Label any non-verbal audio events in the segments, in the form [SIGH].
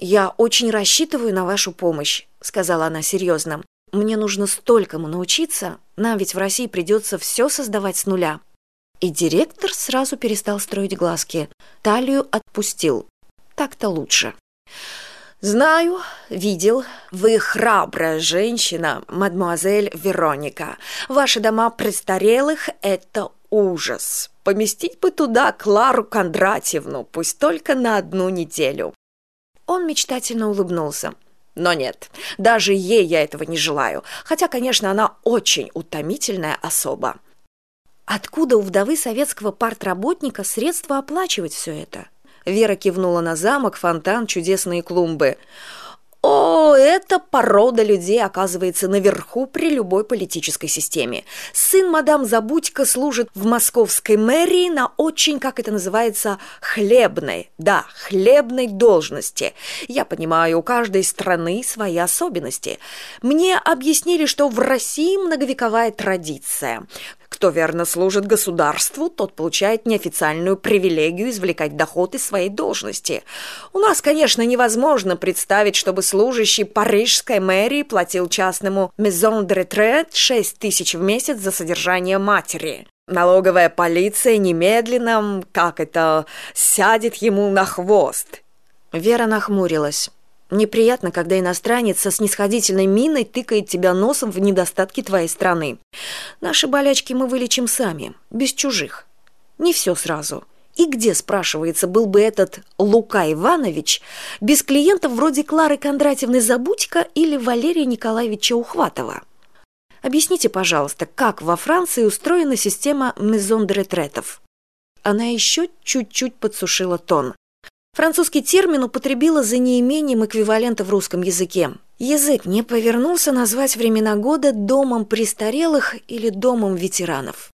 я очень рассчитываю на вашу помощь сказала она серьезно. Мне нужно столькому научиться нам ведь в россии придется все создавать с нуля и директор сразу перестал строить глазки талию отпустил. Так то лучше. Знаю видел. Вы храбрая женщина мадемуазель вероника. Ваши дома престарелых это ужас. Поместить бы туда клару кондратьевну пусть только на одну неделю он мечтательно улыбнулся. Но нет даже ей я этого не желаю. Хотя конечно она очень утомительная особа. Откуда у вдовы советского партработника средства оплачивать все это? Вера кивнула на замок фонтан чудесные клумбы эта порода людей оказывается наверху при любой политической системе. Сын мадам забудька служит в московской мэрии на очень как это называется хлебной да хлебной должности. Я понимаю у каждой страны свои особенности. Мне объяснили что в россии многовековая традиция кто верно служит государству, тот получает неофициальную привилегию извлекать доход из своей должности. У нас, конечно, невозможно представить, чтобы служащий парижской мэрии платил частному Maison de Retraite 6 тысяч в месяц за содержание матери. Налоговая полиция немедленно, как это, сядет ему на хвост. Вера нахмурилась неприятно когда иностранец со снисходительной миной тыкает тебя носом в недостатки твоей страны. Наши болячки мы вылечим сами без чужих. Не все сразу. И где спрашивается был бы этот лука иванович без клиентов вроде клары кондратьевны забудько или валерия николаевича ухватова? Объясните пожалуйста как во франции устроена система мезон ретретов она еще чуть чуть подсушила тон Французский термин употребила за неимением эквивалента в русском языке. Язык не повернулся назвать времена года домом престарелых или домом ветеранов.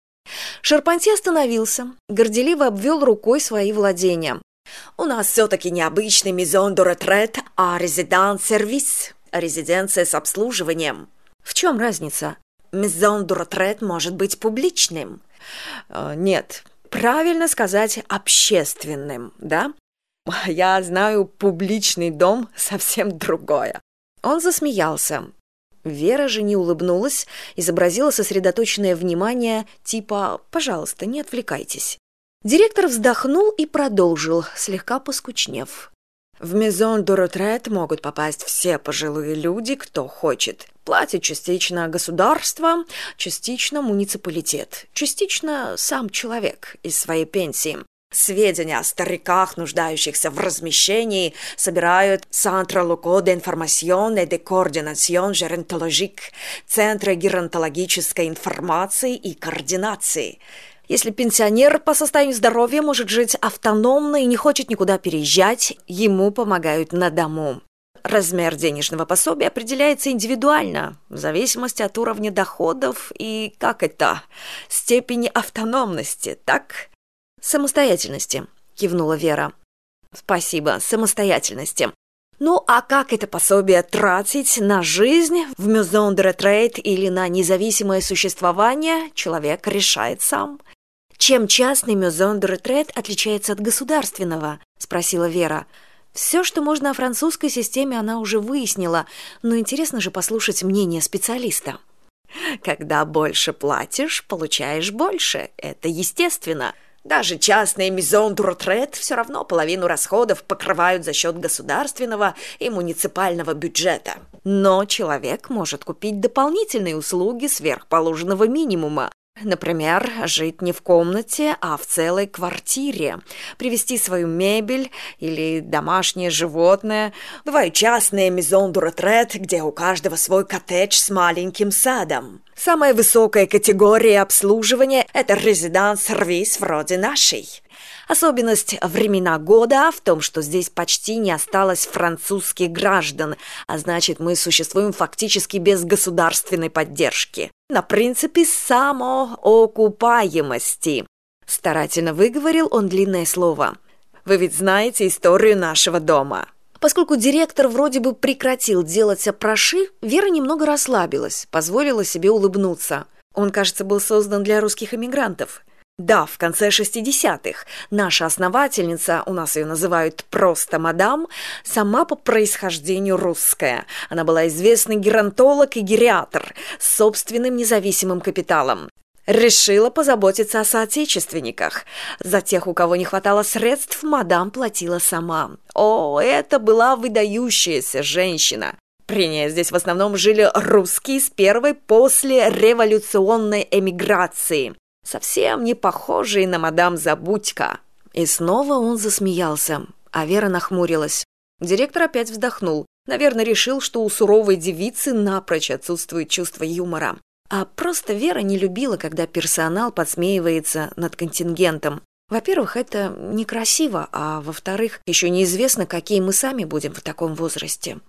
Шарпанти остановился, горделиво обвел рукой свои владения. «У нас все-таки необычный мизон до ретрет, а резиданс-сервис, резиденция с обслуживанием». «В чем разница?» «Мизон до ретрет может быть публичным». «Э, «Нет, правильно сказать общественным, да? [LAUGHS] я знаю публичный дом [LAUGHS] совсем другое. Он засмеялся. Вера же не улыбнулась изобразила сосредоточенное внимание типа пожалуйста не отвлекайтесь директор вздохнул и продолжил слегка поскучнев. В мезон дуротрет могут попасть все пожилые люди кто хочет. Платит частично государство частично муниципалитет частично сам человек из своей пенсии Сведения о стариках, нуждающихся в размещении, собирают Центра Луко де Информационе де Координацион Жерентологик, Центра геронтологической информации и координации. Если пенсионер по состоянию здоровья может жить автономно и не хочет никуда переезжать, ему помогают на дому. Размер денежного пособия определяется индивидуально, в зависимости от уровня доходов и, как это, степени автономности, так? Самостоятельности кивнула Вера. Спасибо самостоятельности. Ну а как это пособие тратить на жизнь в maison de retraite или на независимое существование человек решает сам. Чем частный maison de retraite отличается от государственного? Спросила вера. Все что можно о французской системе она уже выяснила. Но интересно же послушать мнение специалиста. Когда больше платишь получаешь больше. Это естественно даже частные мизон дуртрет все равно половину расходов покрывают за счет государственного и муниципального бюджета. Но человек может купить дополнительные услуги сверхположенного минимума, Например, жить не в комнате, а в целой квартире, привезти свою мебель или домашнее животное. Бывают частные мизон du где у каждого свой коттедж с маленьким садом. Самая высокая категория обслуживания – это резиданс-сервис вроде нашей. Особенность времена года в том, что здесь почти не осталось французских граждан, а значит, мы существуем фактически без государственной поддержки. На принципе самоокупаемости. Старательно выговорил он длинное слово. Вы ведь знаете историю нашего дома. Поскольку директор вроде бы прекратил делать опроши, Вера немного расслабилась, позволила себе улыбнуться. Он, кажется, был создан для русских эмигрантов. Да, в конце 60-х наша основательница, у нас ее называют просто мадам, сама по происхождению русская. Она была известный геронтолог и гериатр с собственным независимым капиталом. Решила позаботиться о соотечественниках. За тех, у кого не хватало средств, мадам платила сама. О, это была выдающаяся женщина. При ней здесь в основном жили русские с первой после революционной эмиграции совсем не похожий на мадам Забудька. И снова он засмеялся, а Вера нахмурилась. Директор опять вздохнул. Наверное, решил, что у суровой девицы напрочь отсутствует чувство юмора. А просто Вера не любила, когда персонал подсмеивается над контингентом. Во-первых, это некрасиво, а во-вторых, еще неизвестно, какие мы сами будем в таком возрасте.